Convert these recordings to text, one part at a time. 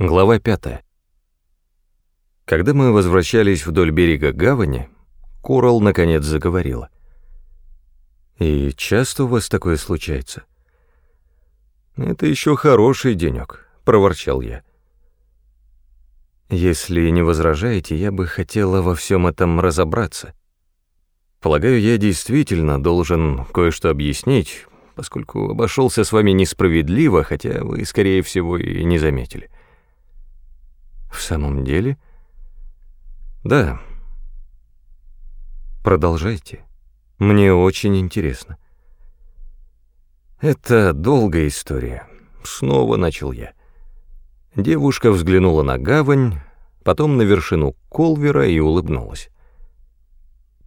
Глава 5. Когда мы возвращались вдоль берега гавани, Корал наконец заговорила. «И часто у вас такое случается?» «Это еще хороший денек», — проворчал я. «Если не возражаете, я бы хотела во всем этом разобраться. Полагаю, я действительно должен кое-что объяснить, поскольку обошелся с вами несправедливо, хотя вы, скорее всего, и не заметили». В самом деле? Да. Продолжайте. Мне очень интересно. Это долгая история. Снова начал я. Девушка взглянула на гавань, потом на вершину Колвера и улыбнулась.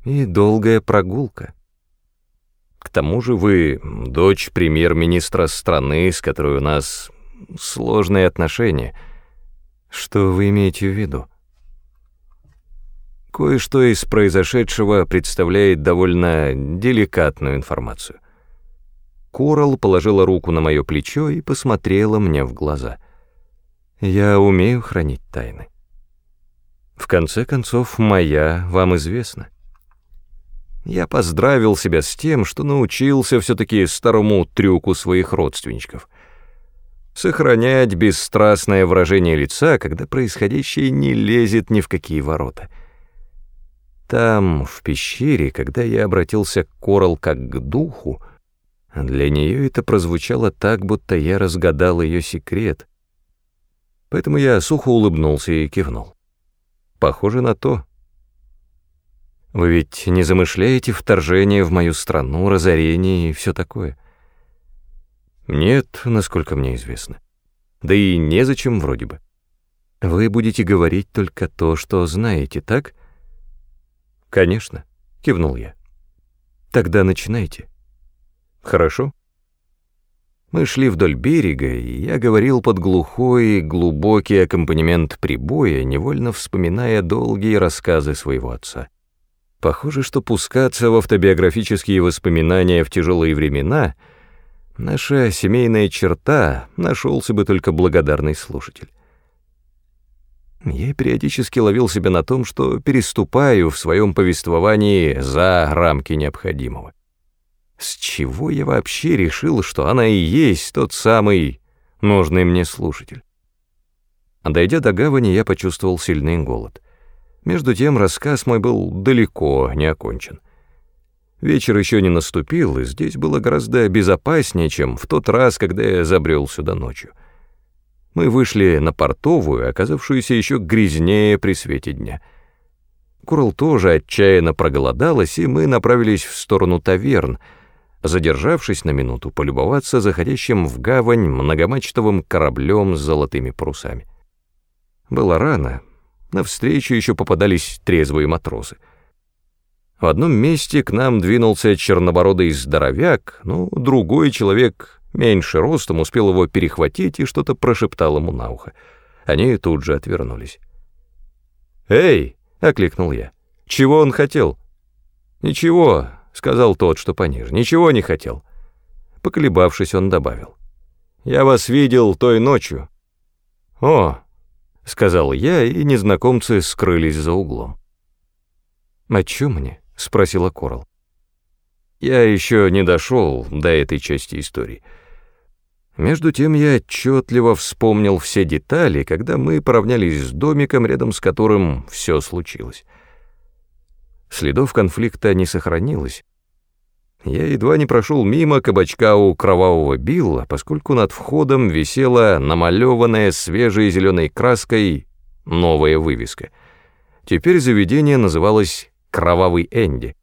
И долгая прогулка. К тому же вы дочь премьер-министра страны, с которой у нас сложные отношения — что вы имеете в виду? Кое-что из произошедшего представляет довольно деликатную информацию. Корал положила руку на мое плечо и посмотрела мне в глаза. Я умею хранить тайны. В конце концов, моя вам известна. Я поздравил себя с тем, что научился все-таки старому трюку своих родственничков — сохранять бесстрастное выражение лица, когда происходящее не лезет ни в какие ворота. Там, в пещере, когда я обратился к Корал как к духу, для нее это прозвучало так, будто я разгадал ее секрет. Поэтому я сухо улыбнулся и кивнул. Похоже на то. Вы ведь не замышляете вторжение в мою страну, разорение и все такое? Нет, насколько мне известно. Да и незачем вроде бы. Вы будете говорить только то, что знаете, так? Конечно, кивнул я. Тогда начинайте. Хорошо. Мы шли вдоль берега, и я говорил под глухой, глубокий аккомпанемент прибоя, невольно вспоминая долгие рассказы своего отца. Похоже, что пускаться в автобиографические воспоминания в тяжелые времена — Наша семейная черта, нашелся бы только благодарный слушатель. Я периодически ловил себя на том, что переступаю в своем повествовании за рамки необходимого. С чего я вообще решил, что она и есть тот самый нужный мне слушатель? Дойдя до гавани, я почувствовал сильный голод. Между тем рассказ мой был далеко не окончен. Вечер еще не наступил, и здесь было гораздо безопаснее, чем в тот раз, когда я забрел сюда ночью. Мы вышли на портовую, оказавшуюся еще грязнее при свете дня. Курл тоже отчаянно проголодалась, и мы направились в сторону таверн, задержавшись на минуту полюбоваться заходящим в гавань многомачтовым кораблем с золотыми парусами. Было рано, навстречу еще попадались трезвые матросы — в одном месте к нам двинулся чернобородый здоровяк, но другой человек, меньше ростом, успел его перехватить и что-то прошептал ему на ухо. Они тут же отвернулись. «Эй!» — окликнул я. «Чего он хотел?» «Ничего», — сказал тот, что пониже. «Ничего не хотел». Поколебавшись, он добавил. «Я вас видел той ночью». «О!» — сказал я, и незнакомцы скрылись за углом. «О чем мне?» — спросила Корал. Я еще не дошел до этой части истории. Между тем я отчетливо вспомнил все детали, когда мы поравнялись с домиком, рядом с которым все случилось. Следов конфликта не сохранилось. Я едва не прошел мимо кабачка у кровавого Билла, поскольку над входом висела намалеванная свежей зеленой краской новая вывеска. Теперь заведение называлось кровавый Энди.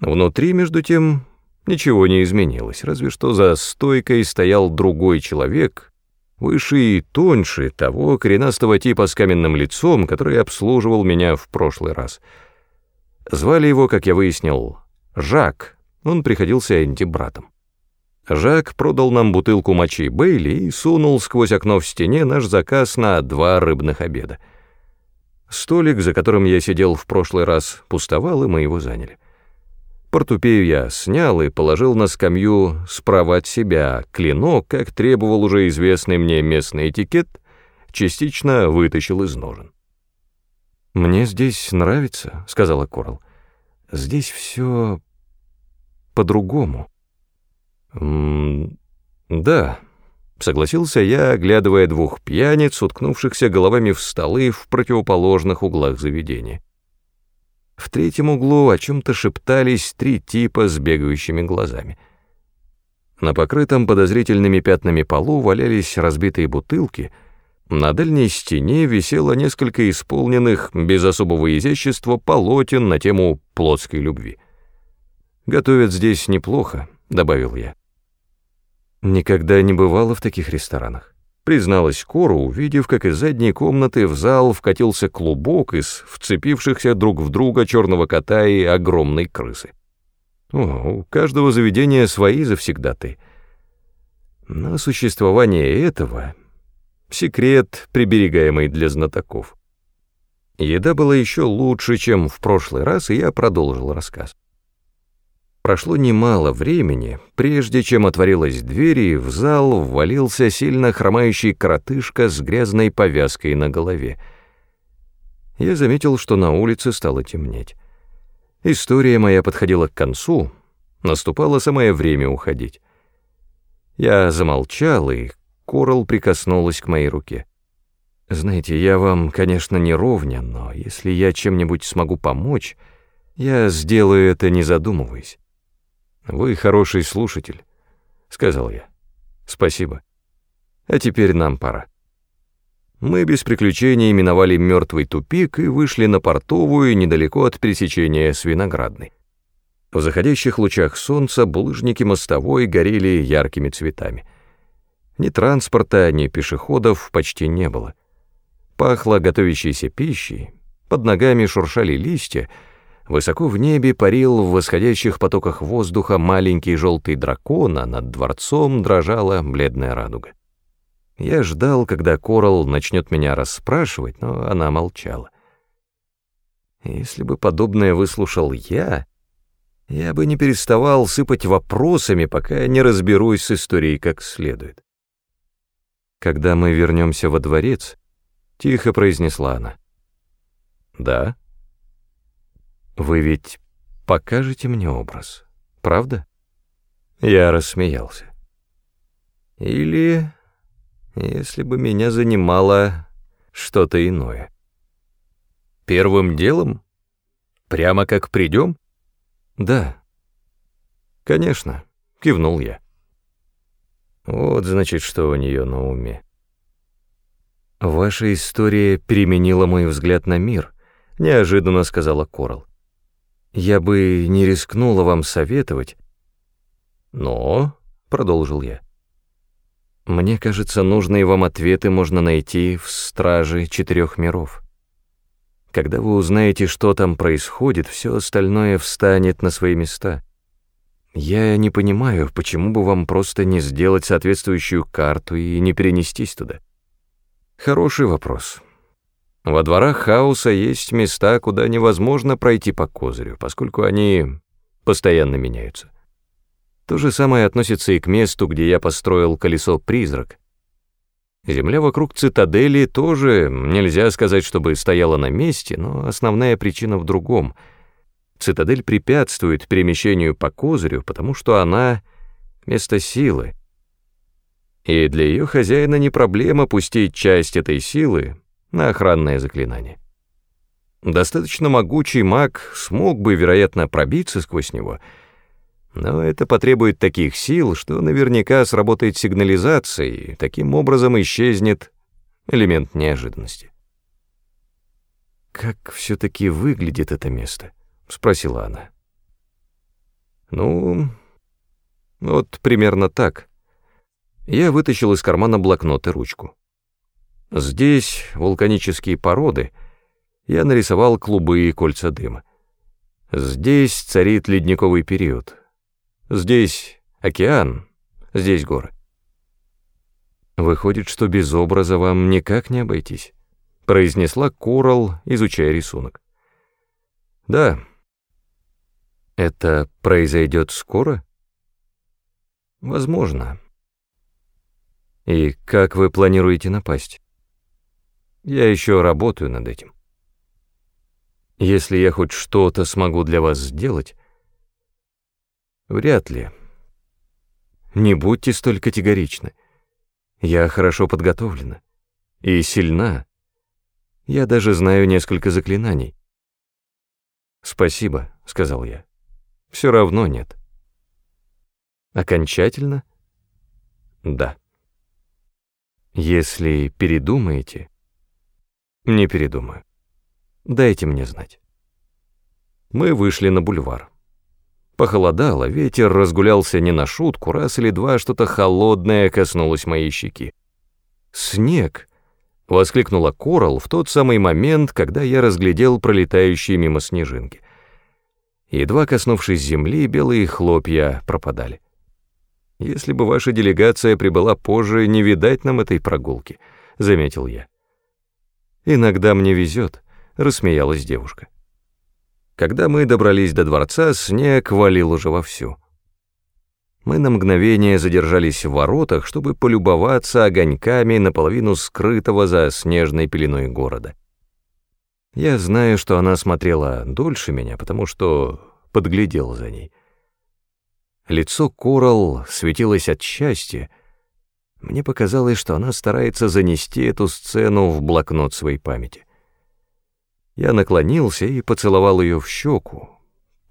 Внутри, между тем, ничего не изменилось, разве что за стойкой стоял другой человек, выше и тоньше того коренастого типа с каменным лицом, который обслуживал меня в прошлый раз. Звали его, как я выяснил, Жак, он приходился Энди братом. Жак продал нам бутылку мочи Бейли и сунул сквозь окно в стене наш заказ на два рыбных обеда. Столик, за которым я сидел в прошлый раз, пустовал, и мы его заняли. Портупею я снял и положил на скамью справа от себя, клинок, как требовал уже известный мне местный этикет, частично вытащил из ножен. «Мне здесь нравится», — сказала Корал. «Здесь все по-другому». «Да», — согласился я, оглядывая двух пьяниц, уткнувшихся головами в столы в противоположных углах заведения. В третьем углу о чем-то шептались три типа с бегающими глазами. На покрытом подозрительными пятнами полу валялись разбитые бутылки, на дальней стене висело несколько исполненных без особого изящества полотен на тему плотской любви. «Готовят здесь неплохо», — добавил я. Никогда не бывала в таких ресторанах. Призналась Кора, увидев, как из задней комнаты в зал вкатился клубок из вцепившихся друг в друга черного кота и огромной крысы. О, у каждого заведения свои завсегдаты. Но существование этого — секрет, приберегаемый для знатоков. Еда была еще лучше, чем в прошлый раз, и я продолжил рассказ. Прошло немало времени, прежде чем отворилась дверь, и в зал ввалился сильно хромающий коротышка с грязной повязкой на голове. Я заметил, что на улице стало темнеть. История моя подходила к концу, наступало самое время уходить. Я замолчал, и Корал прикоснулась к моей руке. «Знаете, я вам, конечно, не ровня, но если я чем-нибудь смогу помочь, я сделаю это, не задумываясь». «Вы хороший слушатель», — сказал я. «Спасибо. А теперь нам пора». Мы без приключений миновали мертвый тупик и вышли на портовую недалеко от пересечения с Виноградной. В заходящих лучах солнца булыжники мостовой горели яркими цветами. Ни транспорта, ни пешеходов почти не было. Пахло готовящейся пищей, под ногами шуршали листья — Высоко в небе парил в восходящих потоках воздуха маленький желтый дракон, а над дворцом дрожала бледная радуга. Я ждал, когда Корал начнет меня расспрашивать, но она молчала. Если бы подобное выслушал я, я бы не переставал сыпать вопросами, пока не разберусь с историей как следует. Когда мы вернемся во дворец, тихо произнесла она. Да. Вы ведь покажете мне образ, правда? Я рассмеялся. Или, если бы меня занимало что-то иное. Первым делом? Прямо как придем? Да. Конечно, кивнул я. Вот, значит, что у нее на уме. Ваша история переменила мой взгляд на мир, неожиданно сказала Корал. Я бы не рискнула вам советовать. Но, — продолжил я, — мне кажется, нужные вам ответы можно найти в Страже Четырех Миров. Когда вы узнаете, что там происходит, все остальное встанет на свои места. Я не понимаю, почему бы вам просто не сделать соответствующую карту и не перенестись туда. Хороший вопрос. Во дворах хаоса есть места, куда невозможно пройти по козырю, поскольку они постоянно меняются. То же самое относится и к месту, где я построил колесо-призрак. Земля вокруг цитадели тоже нельзя сказать, чтобы стояла на месте, но основная причина в другом. Цитадель препятствует перемещению по козырю, потому что она — место силы. И для ее хозяина не проблема пустить часть этой силы на охранное заклинание. Достаточно могучий маг смог бы, вероятно, пробиться сквозь него, но это потребует таких сил, что наверняка сработает сигнализация, и таким образом исчезнет элемент неожиданности. «Как все-таки выглядит это место?» — спросила она. «Ну, вот примерно так». Я вытащил из кармана блокнот и ручку. Здесь вулканические породы. Я нарисовал клубы и кольца дыма. Здесь царит ледниковый период. Здесь океан, здесь горы. Выходит, что без образа вам никак не обойтись, произнесла Корал, изучая рисунок. Да. Это произойдет скоро? Возможно. И как вы планируете напасть? Я еще работаю над этим. Если я хоть что-то смогу для вас сделать, вряд ли. Не будьте столь категоричны. Я хорошо подготовлена и сильна. Я даже знаю несколько заклинаний. «Спасибо», — сказал я. «Все равно нет». «Окончательно?» «Да». «Если передумаете...» «Не передумаю. Дайте мне знать». Мы вышли на бульвар. Похолодало, ветер разгулялся не на шутку, раз или два что-то холодное коснулось моей щеки. «Снег!» — воскликнула Корал в тот самый момент, когда я разглядел пролетающие мимо снежинки. Едва коснувшись земли, белые хлопья пропадали. «Если бы ваша делегация прибыла позже, не видать нам этой прогулки», — заметил я. «Иногда мне везет», — рассмеялась девушка. Когда мы добрались до дворца, снег валил уже вовсю. Мы на мгновение задержались в воротах, чтобы полюбоваться огоньками наполовину скрытого за снежной пеленой города. Я знаю, что она смотрела дольше меня, потому что подглядел за ней. Лицо Корал светилось от счастья. Мне показалось, что она старается занести эту сцену в блокнот своей памяти. Я наклонился и поцеловал ее в щеку,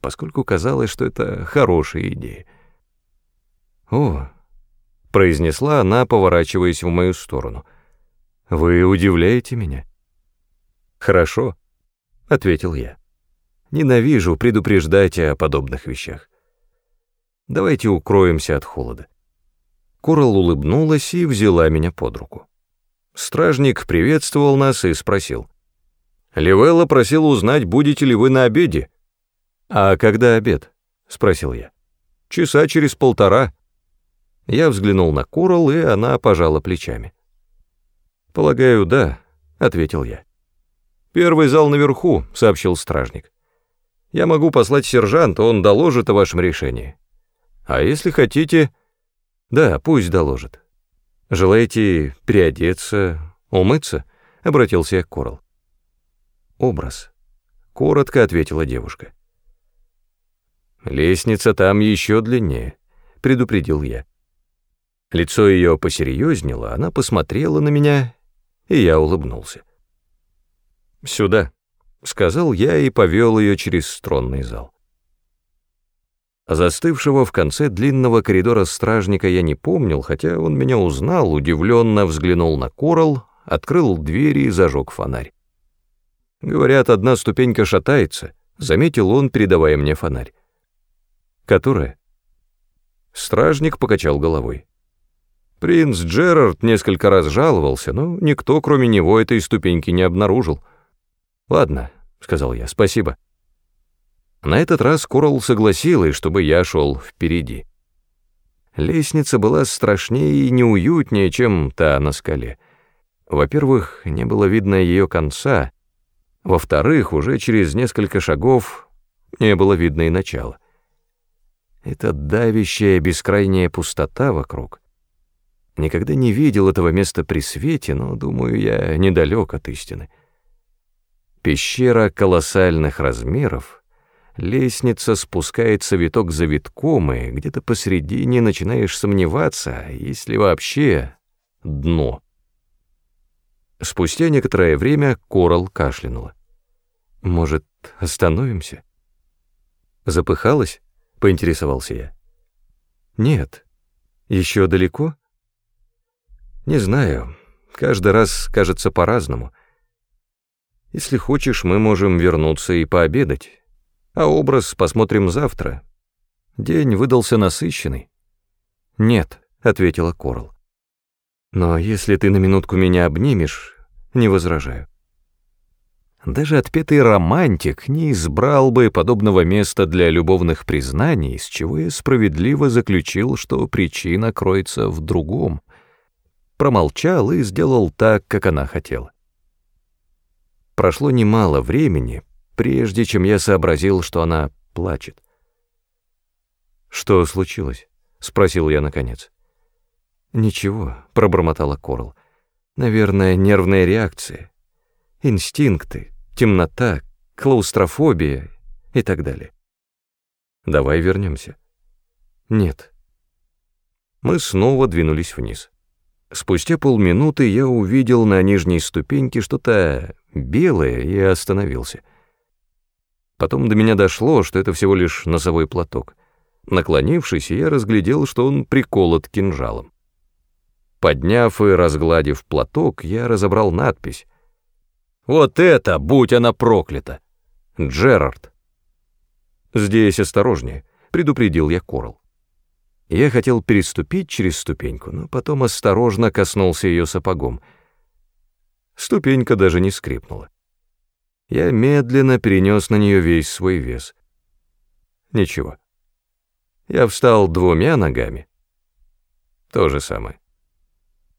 поскольку казалось, что это хорошая идея. «О», — произнесла она, поворачиваясь в мою сторону, — «вы удивляете меня». «Хорошо», — ответил я. «Ненавижу предупреждать о подобных вещах. Давайте укроемся от холода». Корал улыбнулась и взяла меня под руку. Стражник приветствовал нас и спросил. «Ливелла просила узнать, будете ли вы на обеде». «А когда обед?» — спросил я. «Часа через полтора». Я взглянул на Корал, и она пожала плечами. «Полагаю, да», — ответил я. «Первый зал наверху», — сообщил стражник. «Я могу послать сержанта, он доложит о вашем решении. А если хотите...» «Да, пусть доложит. Желаете переодеться, умыться?» — обратился я к Корал. «Образ», — коротко ответила девушка. «Лестница там еще длиннее», — предупредил я. Лицо ее посерьезнело, она посмотрела на меня, и я улыбнулся. «Сюда», — сказал я и повел ее через тронный зал. Застывшего в конце длинного коридора стражника я не помнил, хотя он меня узнал, удивленно взглянул на Корал, открыл двери и зажег фонарь. Говорят, одна ступенька шатается, заметил он, передавая мне фонарь. Которая? Стражник покачал головой. Принц Джерард несколько раз жаловался, но никто, кроме него, этой ступеньки не обнаружил. «Ладно», — сказал я, — «спасибо». На этот раз Коралл согласилась, чтобы я шел впереди. Лестница была страшнее и неуютнее, чем та на скале. Во-первых, не было видно ее конца. Во-вторых, уже через несколько шагов не было видно и начала. Это давящая бескрайняя пустота вокруг. Никогда не видел этого места при свете, но, думаю, я недалек от истины. Пещера колоссальных размеров, лестница спускается виток за витком, и где-то посредине начинаешь сомневаться, есть ли вообще дно. Спустя некоторое время Корал кашлянула. «Может, остановимся?» «Запыхалась?» — поинтересовался я. «Нет. Еще далеко?» «Не знаю. Каждый раз кажется по-разному». Если хочешь, мы можем вернуться и пообедать. А образ посмотрим завтра. День выдался насыщенный. Нет, ответила Корл. Но если ты на минутку меня обнимешь, не возражаю. Даже отпетый романтик не избрал бы подобного места для любовных признаний, с чего я справедливо заключил, что причина кроется в другом. Промолчал и сделал так, как она хотела. Прошло немало времени, прежде чем я сообразил, что она плачет. «Что случилось?» — спросил я наконец. «Ничего», — пробормотала Корл. «Наверное, нервная реакция. Инстинкты, темнота, клаустрофобия и так далее. Давай вернемся. Нет. Мы снова двинулись вниз. Спустя полминуты я увидел на нижней ступеньке что-то белое и остановился. Потом до меня дошло, что это всего лишь носовой платок. Наклонившись, я разглядел, что он приколот кинжалом. Подняв и разгладив платок, я разобрал надпись. «Вот это, будь она проклята! Джерард!» «Здесь осторожнее», — предупредил я Корал. Я хотел переступить через ступеньку, но потом осторожно коснулся ее сапогом. Ступенька даже не скрипнула. Я медленно перенес на нее весь свой вес. Ничего. Я встал двумя ногами. То же самое.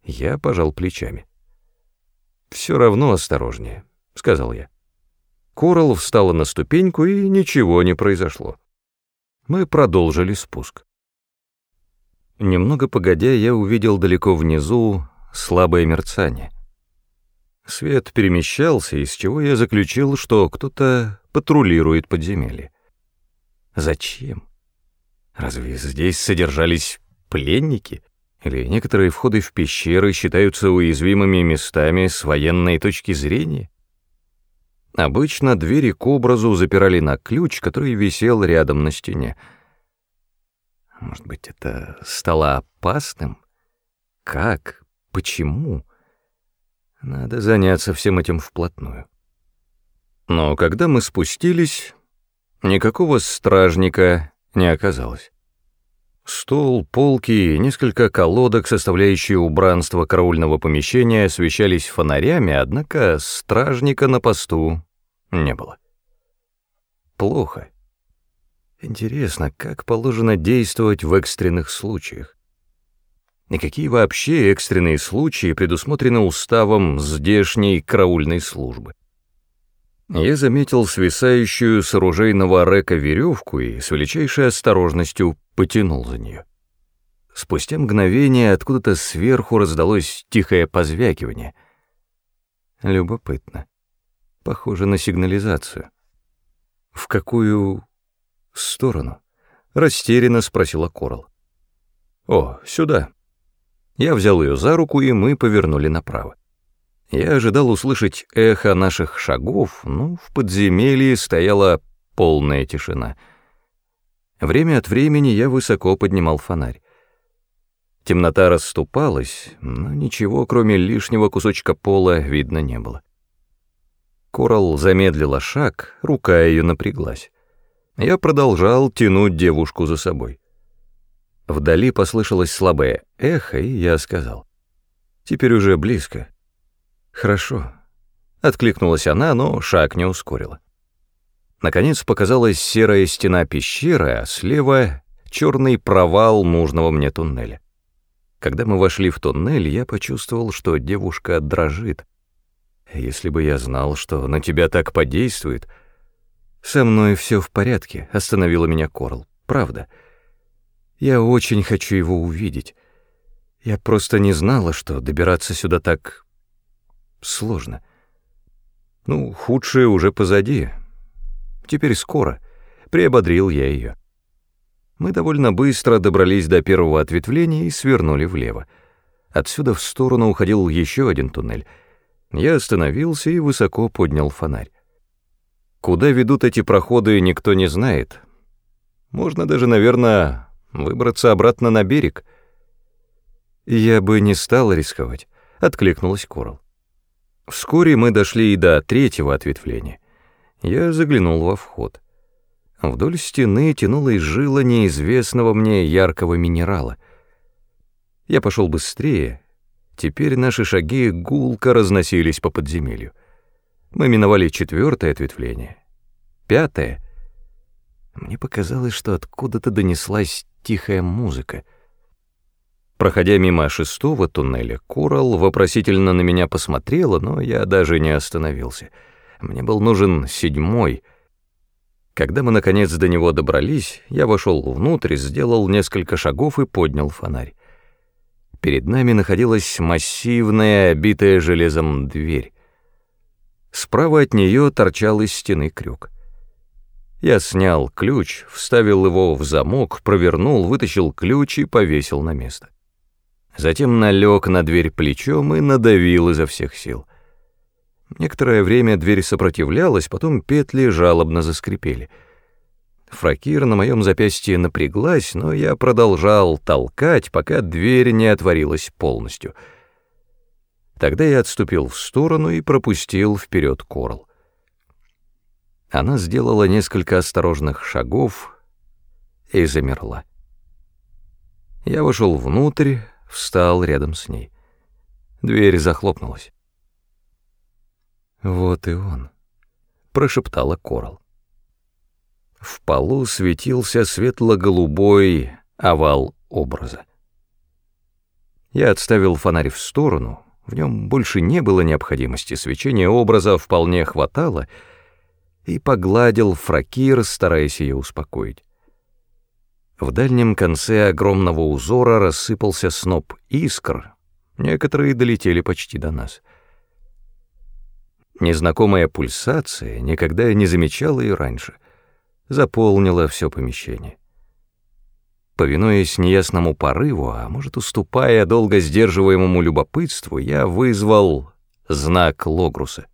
Я пожал плечами. «Все равно осторожнее», — сказал я. Коралл встала на ступеньку, и ничего не произошло. Мы продолжили спуск. Немного погодя, я увидел далеко внизу слабое мерцание. Свет перемещался, из чего я заключил, что кто-то патрулирует подземелье. Зачем? Разве здесь содержались пленники? Или некоторые входы в пещеры считаются уязвимыми местами с военной точки зрения? Обычно двери к образу запирали на ключ, который висел рядом на стене. Может быть, это стало опасным? Как? Почему? Надо заняться всем этим вплотную. Но когда мы спустились, никакого стражника не оказалось. Стол, полки и несколько колодок, составляющие убранство караульного помещения, освещались фонарями, однако стражника на посту не было. Плохо. Интересно, как положено действовать в экстренных случаях? И какие вообще экстренные случаи предусмотрены уставом здешней караульной службы? Я заметил свисающую с оружейного река веревку и с величайшей осторожностью потянул за нее. Спустя мгновение откуда-то сверху раздалось тихое позвякивание. Любопытно. Похоже на сигнализацию. В какую сторону? Растерянно спросила Корал. О, сюда. Я взял ее за руку, и мы повернули направо. Я ожидал услышать эхо наших шагов, но в подземелье стояла полная тишина. Время от времени я высоко поднимал фонарь. Темнота расступалась, но ничего, кроме лишнего кусочка пола, видно не было. Корал замедлила шаг, рука ее напряглась. Я продолжал тянуть девушку за собой. Вдали послышалось слабое эхо, и я сказал. «Теперь уже близко». «Хорошо», — откликнулась она, но шаг не ускорила. Наконец показалась серая стена пещеры, а слева — черный провал нужного мне туннеля. Когда мы вошли в туннель, я почувствовал, что девушка дрожит. Если бы я знал, что на тебя так подействует... Со мной все в порядке, остановила меня Корл. Правда. Я очень хочу его увидеть. Я просто не знала, что добираться сюда так сложно. Ну, худшее уже позади. Теперь скоро. Приободрил я ее. Мы довольно быстро добрались до первого ответвления и свернули влево. Отсюда в сторону уходил еще один туннель. Я остановился и высоко поднял фонарь. Куда ведут эти проходы, никто не знает. Можно даже, наверное, выбраться обратно на берег. Я бы не стал рисковать, — откликнулась Корал. Вскоре мы дошли и до третьего ответвления. Я заглянул во вход. Вдоль стены тянулась жила неизвестного мне яркого минерала. Я пошел быстрее. Теперь наши шаги гулко разносились по подземелью. Мы миновали четвертое ответвление. Пятое. Мне показалось, что откуда-то донеслась тихая музыка — Проходя мимо шестого туннеля, Курал вопросительно на меня посмотрела, но я даже не остановился. Мне был нужен седьмой. Когда мы, наконец, до него добрались, я вошел внутрь, сделал несколько шагов и поднял фонарь. Перед нами находилась массивная, обитая железом дверь. Справа от нее торчал из стены крюк. Я снял ключ, вставил его в замок, провернул, вытащил ключ и повесил на место. Затем налег на дверь плечом и надавил изо всех сил. Некоторое время дверь сопротивлялась, потом петли жалобно заскрипели. Фракир на моем запястье напряглась, но я продолжал толкать, пока дверь не отворилась полностью. Тогда я отступил в сторону и пропустил вперед Корл. Она сделала несколько осторожных шагов и замерла. Я вошел внутрь, встал рядом с ней. Дверь захлопнулась. «Вот и он», — прошептала Корал. В полу светился светло-голубой овал образа. Я отставил фонарь в сторону, в нем больше не было необходимости, свечения образа вполне хватало — и погладил фракир, стараясь ее успокоить. В дальнем конце огромного узора рассыпался сноп искр, некоторые долетели почти до нас. Незнакомая пульсация, никогда я не замечал ее раньше, заполнила все помещение. Повинуясь неясному порыву, а может, уступая долго сдерживаемому любопытству, я вызвал знак Логруса.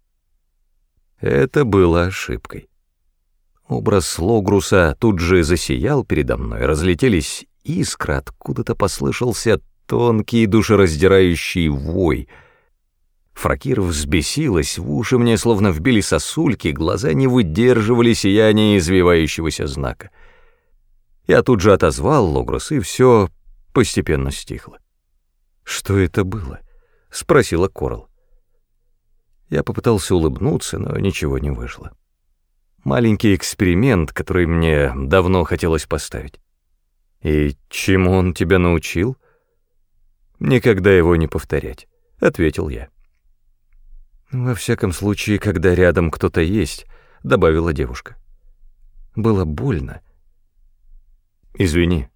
Это было ошибкой. Образ Логруса тут же засиял передо мной, разлетелись искры, откуда-то послышался тонкий душераздирающий вой. Фракир взбесилась, в уши мне словно вбили сосульки, глаза не выдерживали сияния извивающегося знака. Я тут же отозвал Логрус, и все постепенно стихло. «Что это было?» — спросила Корал. Я попытался улыбнуться, но ничего не вышло. Маленький эксперимент, который мне давно хотелось поставить. «И чему он тебя научил?» «Никогда его не повторять», — ответил я. «Во всяком случае, когда рядом кто-то есть», — добавила девушка. «Было больно». «Извини».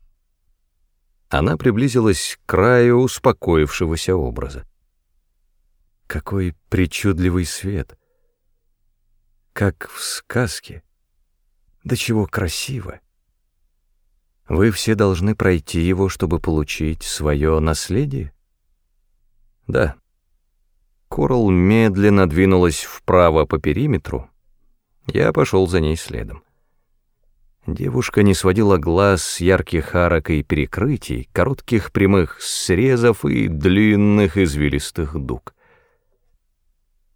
Она приблизилась к краю успокоившегося образа. Какой причудливый свет! Как в сказке. Да чего красиво! Вы все должны пройти его, чтобы получить свое наследие? Да. Корал медленно двинулась вправо по периметру. Я пошел за ней следом. Девушка не сводила глаз с ярких арок и перекрытий, коротких прямых срезов и длинных извилистых дуг.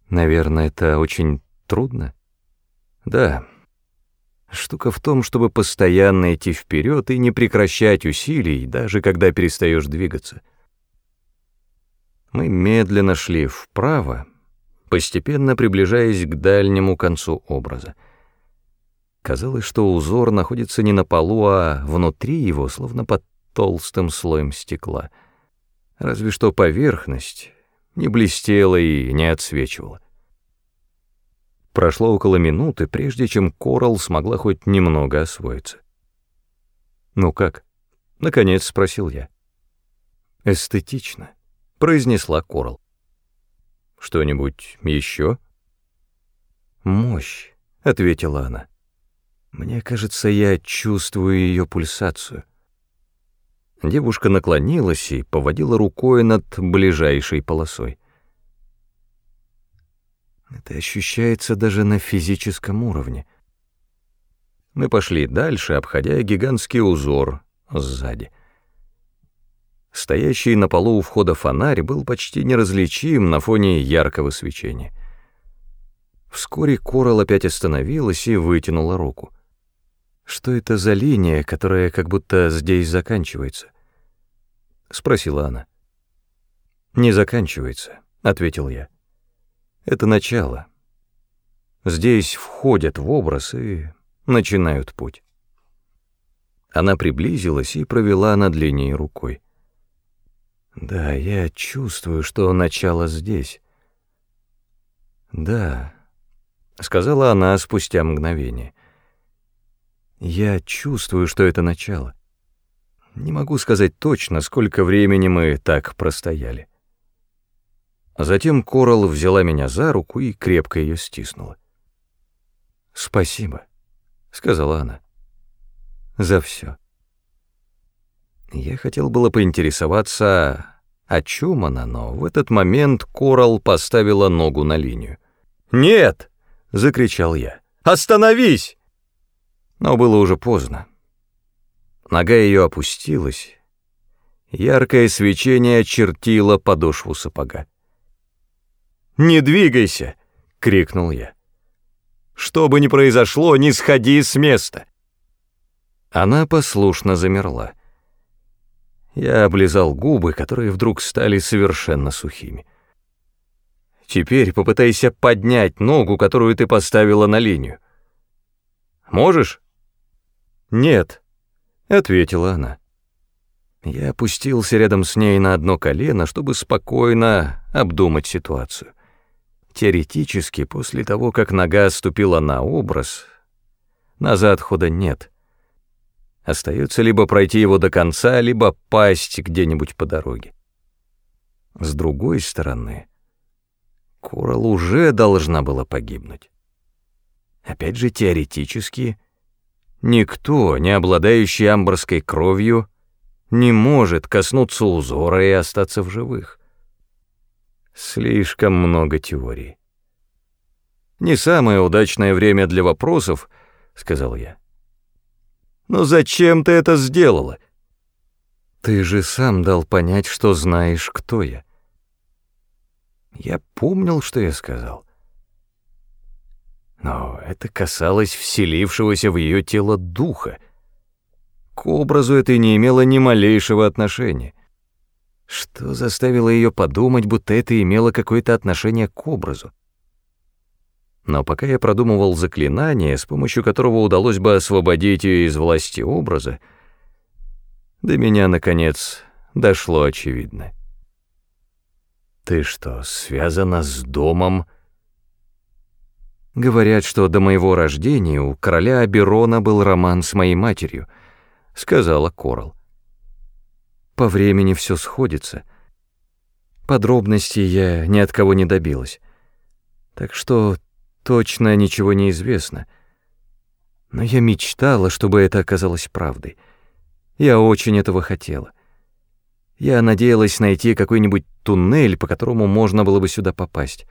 Наверное, это очень трудно. Да. Штука в том, чтобы постоянно идти вперед и не прекращать усилий, даже когда перестаешь двигаться. Мы медленно шли вправо, постепенно приближаясь к дальнему концу образа. Казалось, что узор находится не на полу, а внутри его, словно под толстым слоем стекла. Разве что поверхность не блестела и не отсвечивала. Прошло около минуты, прежде чем Корал смогла хоть немного освоиться. «Ну как?» — наконец спросил я. «Эстетично», — произнесла Корал. «Что-нибудь еще?» «Мощь», — ответила она. «Мне кажется, я чувствую ее пульсацию». Девушка наклонилась и поводила рукой над ближайшей полосой. Это ощущается даже на физическом уровне. Мы пошли дальше, обходя гигантский узор сзади. Стоящий на полу у входа фонарь был почти неразличим на фоне яркого свечения. Вскоре Корал опять остановилась и вытянула руку. «Что это за линия, которая как будто здесь заканчивается?» — спросила она. «Не заканчивается», — ответил я. «Это начало. Здесь входят в образ и начинают путь». Она приблизилась и провела над линией рукой. «Да, я чувствую, что начало здесь». «Да», — сказала она спустя мгновение. «Я чувствую, что это начало. Не могу сказать точно, сколько времени мы так простояли». Затем Корал взяла меня за руку и крепко ее стиснула. «Спасибо», — сказала она, — «за все». Я хотел было поинтересоваться, о чем она, но в этот момент Корал поставила ногу на линию. «Нет!» — закричал я. «Остановись!» Но было уже поздно. Нога ее опустилась, яркое свечение очертило подошву сапога. «Не двигайся!» — крикнул я. «Что бы ни произошло, не сходи с места!» Она послушно замерла. Я облизал губы, которые вдруг стали совершенно сухими. Теперь попытайся поднять ногу, которую ты поставила на линию. Можешь? Нет, ответила она. Я опустился рядом с ней на одно колено, чтобы спокойно обдумать ситуацию. Теоретически, после того, как нога ступила на образ, назад хода нет — Остается либо пройти его до конца, либо пасть где-нибудь по дороге. С другой стороны, Корал уже должна была погибнуть. Опять же, теоретически, никто, не обладающий амбарской кровью, не может коснуться узора и остаться в живых. Слишком много теорий. «Не самое удачное время для вопросов», — сказал я. Но зачем ты это сделала? Ты же сам дал понять, что знаешь, кто я. Я помнил, что я сказал. Но это касалось вселившегося в ее тело духа. К образу это не имело ни малейшего отношения. Что заставило ее подумать, будто это имело какое-то отношение к образу? Но пока я продумывал заклинание, с помощью которого удалось бы освободить ее из власти образа, до меня, наконец, дошло очевидно. «Ты что, связана с домом?» «Говорят, что до моего рождения у короля Аберона был роман с моей матерью», — сказала Корал. «По времени все сходится. Подробностей я ни от кого не добилась. Так что Точно ничего не известно. Но я мечтала, чтобы это оказалось правдой. Я очень этого хотела. Я надеялась найти какой-нибудь туннель, по которому можно было бы сюда попасть.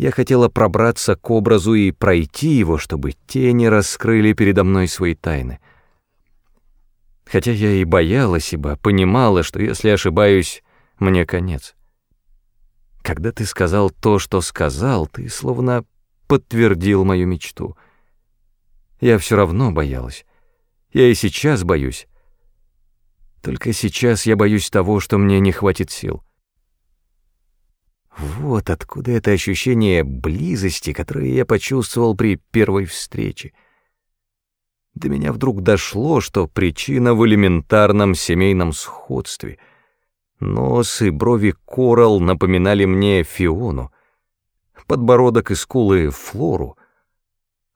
Я хотела пробраться к образу и пройти его, чтобы тени раскрыли передо мной свои тайны. Хотя я и боялась, ибо понимала, что если ошибаюсь, мне конец. Когда ты сказал то, что сказал, ты словно подтвердил мою мечту. Я все равно боялась. Я и сейчас боюсь. Только сейчас я боюсь того, что мне не хватит сил. Вот откуда это ощущение близости, которое я почувствовал при первой встрече. До меня вдруг дошло, что причина в элементарном семейном сходстве — Нос и брови Корал напоминали мне Фиону, подбородок и скулы — Флору.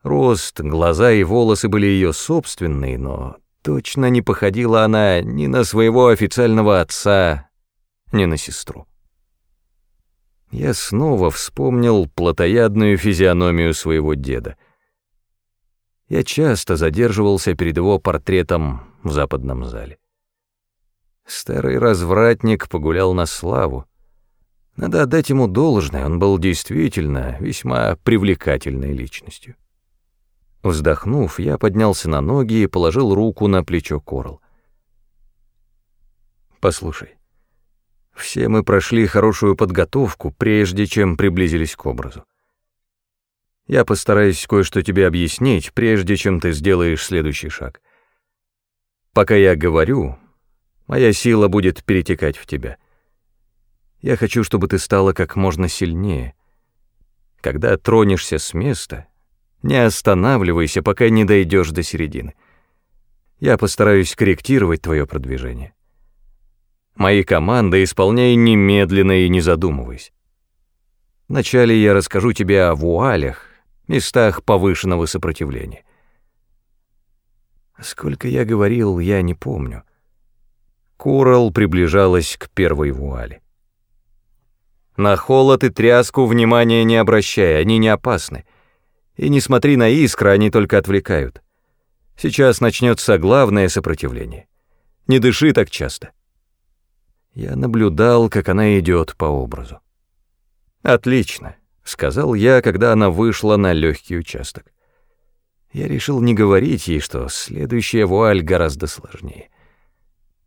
Рост, глаза и волосы были ее собственные, но точно не походила она ни на своего официального отца, ни на сестру. Я снова вспомнил плотоядную физиономию своего деда. Я часто задерживался перед его портретом в западном зале. Старый развратник погулял на славу. Надо отдать ему должное, он был действительно весьма привлекательной личностью. Вздохнув, я поднялся на ноги и положил руку на плечо Корл. «Послушай, все мы прошли хорошую подготовку, прежде чем приблизились к образу. Я постараюсь кое-что тебе объяснить, прежде чем ты сделаешь следующий шаг. Пока я говорю, Моя сила будет перетекать в тебя. Я хочу, чтобы ты стала как можно сильнее. Когда тронешься с места, не останавливайся, пока не дойдешь до середины. Я постараюсь корректировать твое продвижение. Мои команды исполняй немедленно и не задумываясь. Вначале я расскажу тебе о вуалях, местах повышенного сопротивления. Сколько я говорил, я не помню. Корал приближалась к первой вуале. На холод и тряску внимания не обращай, они не опасны. И не смотри на искры, они только отвлекают. Сейчас начнется главное сопротивление. Не дыши так часто. Я наблюдал, как она идет по образу. «Отлично», — сказал я, когда она вышла на легкий участок. Я решил не говорить ей, что следующая вуаль гораздо сложнее.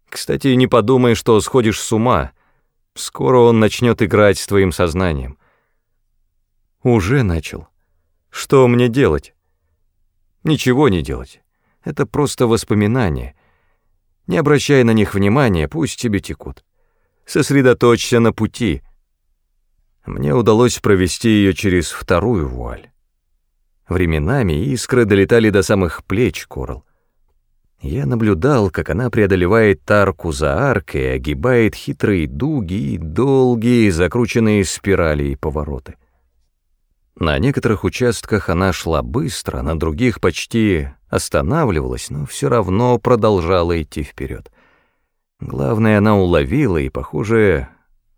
Кстати, не подумай, что сходишь с ума. Скоро он начнет играть с твоим сознанием. Уже начал. Что мне делать? Ничего не делать. Это просто воспоминания. Не обращай на них внимания, пусть тебе текут. Сосредоточься на пути. Мне удалось провести ее через вторую вуаль. Временами искры долетали до самых плеч Корал. Я наблюдал, как она преодолевает арку за аркой, огибает хитрые дуги и долгие, закрученные спирали и повороты. На некоторых участках она шла быстро, на других почти останавливалась, но все равно продолжала идти вперед. Главное, она уловила, и, похоже,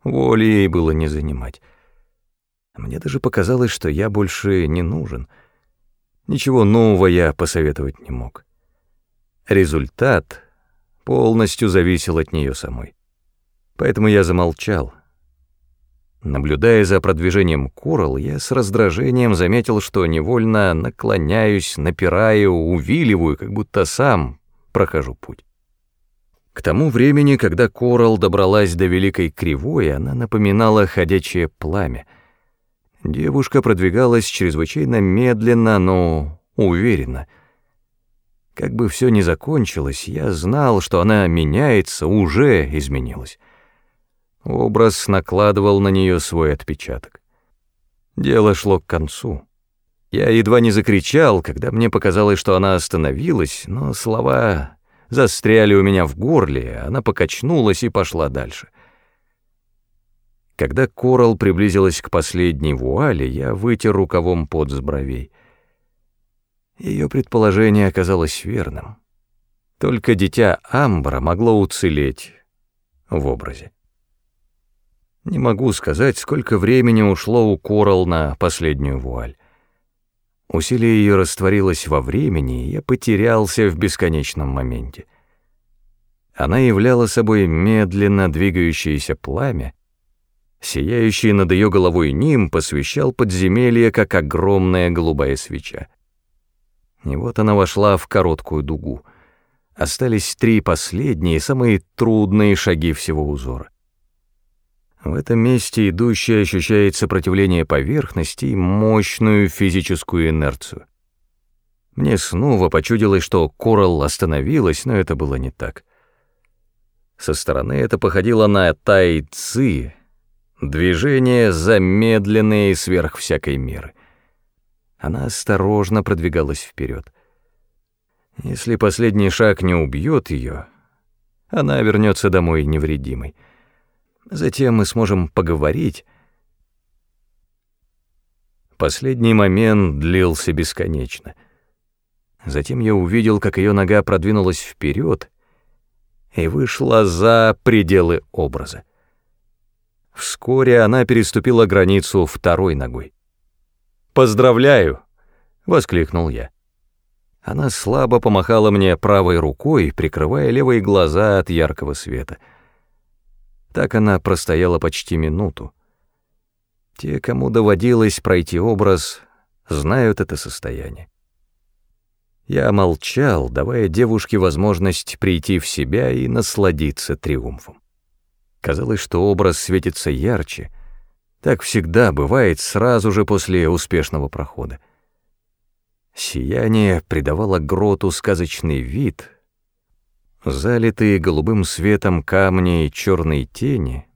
воли ей было не занимать. Мне даже показалось, что я больше не нужен. Ничего нового я посоветовать не мог. Результат полностью зависел от нее самой. Поэтому я замолчал. Наблюдая за продвижением Корал, я с раздражением заметил, что невольно наклоняюсь, напираю, увиливаю, как будто сам прохожу путь. К тому времени, когда Корал добралась до Великой Кривой, она напоминала ходячее пламя. Девушка продвигалась чрезвычайно медленно, но уверенно. Как бы все ни закончилось, я знал, что она меняется, уже изменилась. Образ накладывал на нее свой отпечаток. Дело шло к концу. Я едва не закричал, когда мне показалось, что она остановилась, но слова застряли у меня в горле, она покачнулась и пошла дальше. Когда Корал приблизилась к последней вуале, я вытер рукавом пот с бровей. Ее предположение оказалось верным. Только дитя Амбра могло уцелеть в образе. Не могу сказать, сколько времени ушло у Корал на последнюю вуаль. Усилие ее растворилось во времени, и я потерялся в бесконечном моменте. Она являла собой медленно двигающееся пламя, сияющий над ее головой ним посвящал подземелье, как огромная голубая свеча. И вот она вошла в короткую дугу. Остались три последние, самые трудные шаги всего узора. В этом месте идущий ощущает сопротивление поверхности и мощную физическую инерцию. Мне снова почудилось, что Коралл остановилась, но это было не так. Со стороны это походило на тай-ци, движение замедленное и сверх всякой меры. Она осторожно продвигалась вперед. Если последний шаг не убьет ее, она вернется домой невредимой. Затем мы сможем поговорить. Последний момент длился бесконечно. Затем я увидел, как ее нога продвинулась вперед и вышла за пределы образа. Вскоре она переступила границу второй ногой. «Поздравляю!» — воскликнул я. Она слабо помахала мне правой рукой, прикрывая левые глаза от яркого света — так она простояла почти минуту. Те, кому доводилось пройти образ, знают это состояние. Я молчал, давая девушке возможность прийти в себя и насладиться триумфом. Казалось, что образ светится ярче. Так всегда бывает сразу же после успешного прохода. Сияние придавало гроту сказочный вид — Залитые голубым светом камни и черные тени,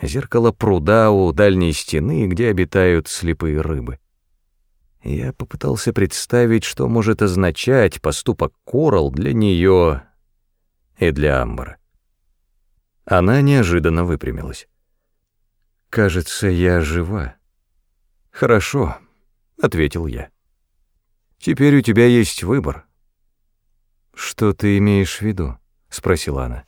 зеркало пруда у дальней стены, где обитают слепые рыбы. Я попытался представить, что может означать поступок Корал для нее и для Амбара. Она неожиданно выпрямилась. «Кажется, я жива». «Хорошо», — ответил я. «Теперь у тебя есть выбор». «Что ты имеешь в виду?» — спросила она.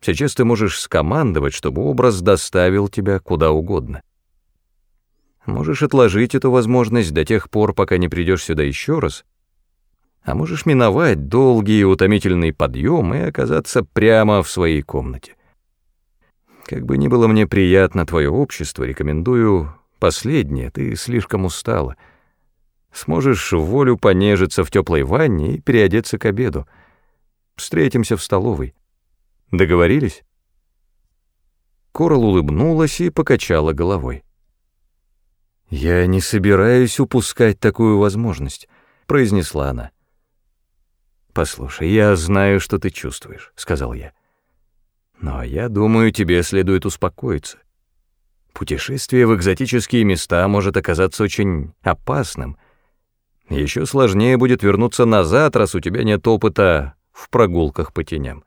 Сейчас ты можешь скомандовать, чтобы образ доставил тебя куда угодно. Можешь отложить эту возможность до тех пор, пока не придешь сюда еще раз, а можешь миновать долгий и утомительный подъем и оказаться прямо в своей комнате. Как бы ни было мне приятно твое общество, рекомендую последнее, ты слишком устала. Сможешь в волю понежиться в теплой ванне и переодеться к обеду. Встретимся в столовой. Договорились?» Корал улыбнулась и покачала головой. «Я не собираюсь упускать такую возможность», — произнесла она. «Послушай, я знаю, что ты чувствуешь», — сказал я. «Но я думаю, тебе следует успокоиться. Путешествие в экзотические места может оказаться очень опасным. Еще сложнее будет вернуться назад, раз у тебя нет опыта в прогулках по теням.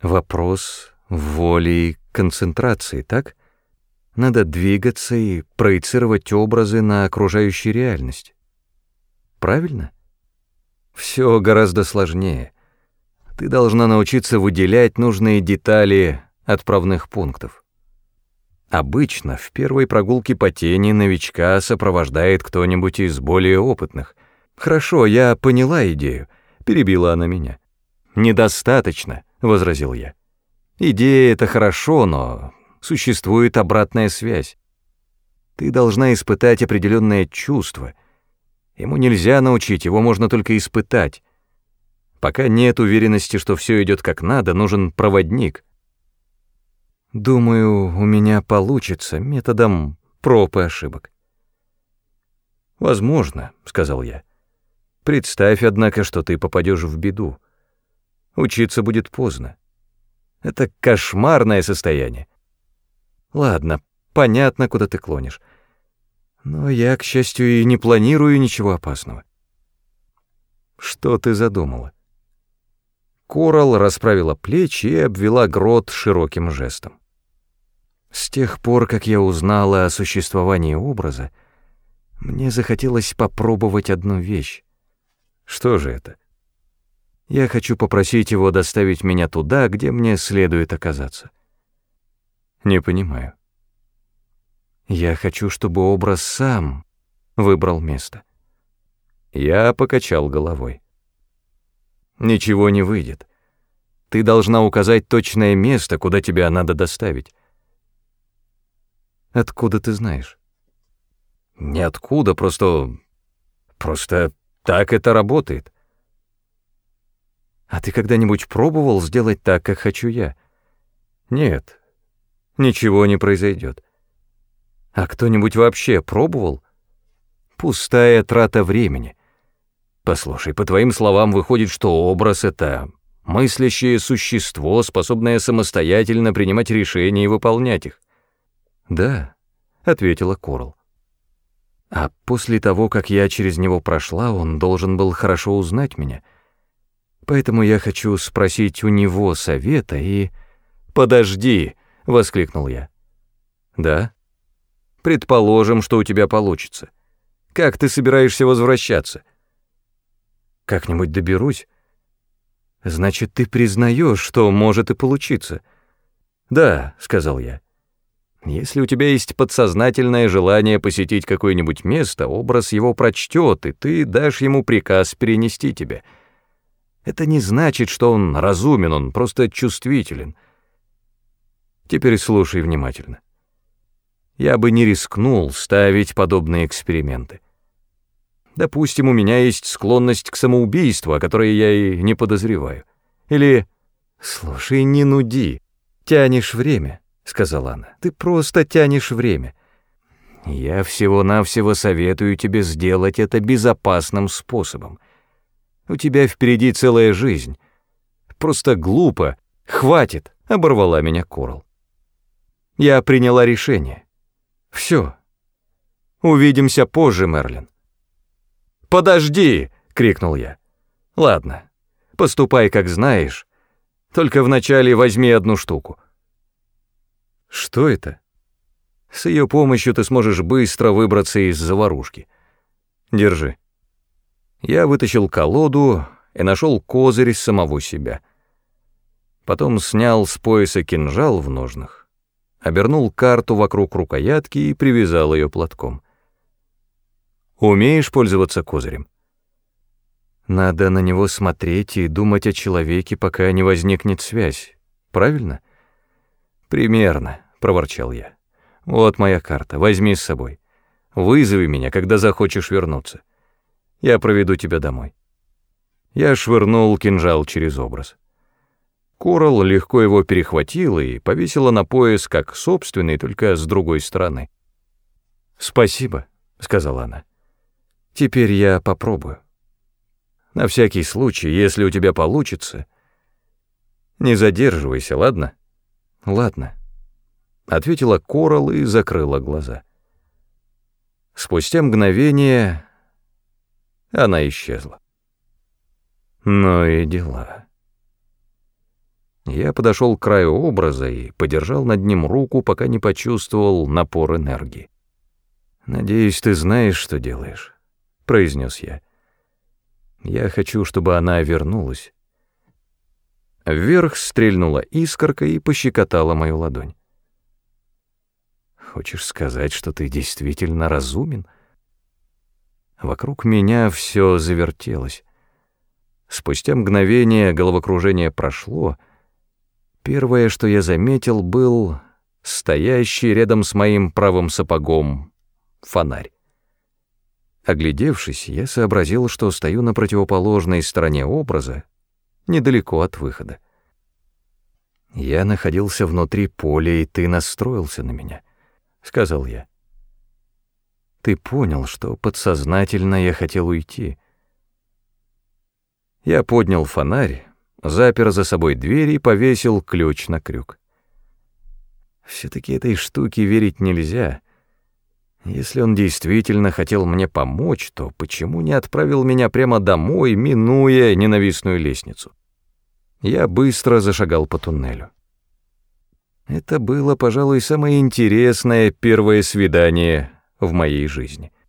Вопрос воли и концентрации, так? Надо двигаться и проецировать образы на окружающую реальность. Правильно? Все гораздо сложнее. Ты должна научиться выделять нужные детали отправных пунктов. Обычно в первой прогулке по тени новичка сопровождает кто-нибудь из более опытных. «Хорошо, я поняла идею», — перебила она меня. «Недостаточно», — возразил я. «Идея — это хорошо, но существует обратная связь. Ты должна испытать определенное чувство — Ему нельзя научить, его можно только испытать. Пока нет уверенности, что все идет как надо, нужен проводник. Думаю, у меня получится методом проб и ошибок. Возможно, сказал я. Представь, однако, что ты попадешь в беду. Учиться будет поздно. Это кошмарное состояние. Ладно, понятно, куда ты клонишь. Но я, к счастью, и не планирую ничего опасного. Что ты задумала? Корал расправила плечи и обвела грот широким жестом. С тех пор, как я узнала о существовании образа, мне захотелось попробовать одну вещь. Что же это? Я хочу попросить его доставить меня туда, где мне следует оказаться. Не понимаю. Я хочу, чтобы образ сам выбрал место. Я покачал головой. Ничего не выйдет. Ты должна указать точное место, куда тебя надо доставить. Откуда ты знаешь? Ниоткуда, просто... Просто так это работает. А ты когда-нибудь пробовал сделать так, как хочу я? Нет, ничего не произойдет. А кто-нибудь вообще пробовал? Пустая трата времени. Послушай, по твоим словам выходит, что образ — это мыслящее существо, способное самостоятельно принимать решения и выполнять их. «Да», — ответила Корл. «А после того, как я через него прошла, он должен был хорошо узнать меня. Поэтому я хочу спросить у него совета и...» «Подожди!» — воскликнул я. «Да?» Предположим, что у тебя получится. Как ты собираешься возвращаться? Как-нибудь доберусь? Значит, ты признаешь, что может и получиться. Да, сказал я. Если у тебя есть подсознательное желание посетить какое-нибудь место, образ его прочтет, и ты дашь ему приказ перенести тебя. Это не значит, что он разумен, он просто чувствителен. Теперь слушай внимательно я бы не рискнул ставить подобные эксперименты. Допустим, у меня есть склонность к самоубийству, о которой я и не подозреваю. Или «Слушай, не нуди, тянешь время», — сказала она. «Ты просто тянешь время. Я всего-навсего советую тебе сделать это безопасным способом. У тебя впереди целая жизнь. Просто глупо. Хватит», — оборвала меня Корал. Я приняла решение. Все. Увидимся позже, Мерлин. «Подожди!» — крикнул я. «Ладно, поступай, как знаешь, только вначале возьми одну штуку». «Что это?» «С ее помощью ты сможешь быстро выбраться из заварушки. Держи». Я вытащил колоду и нашел козырь самого себя. Потом снял с пояса кинжал в ножнах, обернул карту вокруг рукоятки и привязал ее платком. «Умеешь пользоваться козырем?» «Надо на него смотреть и думать о человеке, пока не возникнет связь. Правильно?» «Примерно», — проворчал я. «Вот моя карта, возьми с собой. Вызови меня, когда захочешь вернуться. Я проведу тебя домой». Я швырнул кинжал через образ. Корал легко его перехватила и повесила на пояс как собственный, только с другой стороны. «Спасибо», — сказала она. «Теперь я попробую. На всякий случай, если у тебя получится, не задерживайся, ладно?» «Ладно», — ответила Корал и закрыла глаза. Спустя мгновение она исчезла. Ну и дела. Я подошел к краю образа и подержал над ним руку, пока не почувствовал напор энергии. «Надеюсь, ты знаешь, что делаешь», — произнес я. «Я хочу, чтобы она вернулась». Вверх стрельнула искорка и пощекотала мою ладонь. «Хочешь сказать, что ты действительно разумен?» Вокруг меня все завертелось. Спустя мгновение головокружение прошло. Первое, что я заметил, был стоящий рядом с моим правым сапогом фонарь. Оглядевшись, я сообразил, что стою на противоположной стороне образа, недалеко от выхода. «Я находился внутри поля, и ты настроился на меня», — сказал я. «Ты понял, что подсознательно я хотел уйти». Я поднял фонарь, запер за собой дверь и повесил ключ на крюк. Все-таки этой штуке верить нельзя. Если он действительно хотел мне помочь, то почему не отправил меня прямо домой, минуя ненавистную лестницу? Я быстро зашагал по туннелю. Это было, пожалуй, самое интересное первое свидание в моей жизни —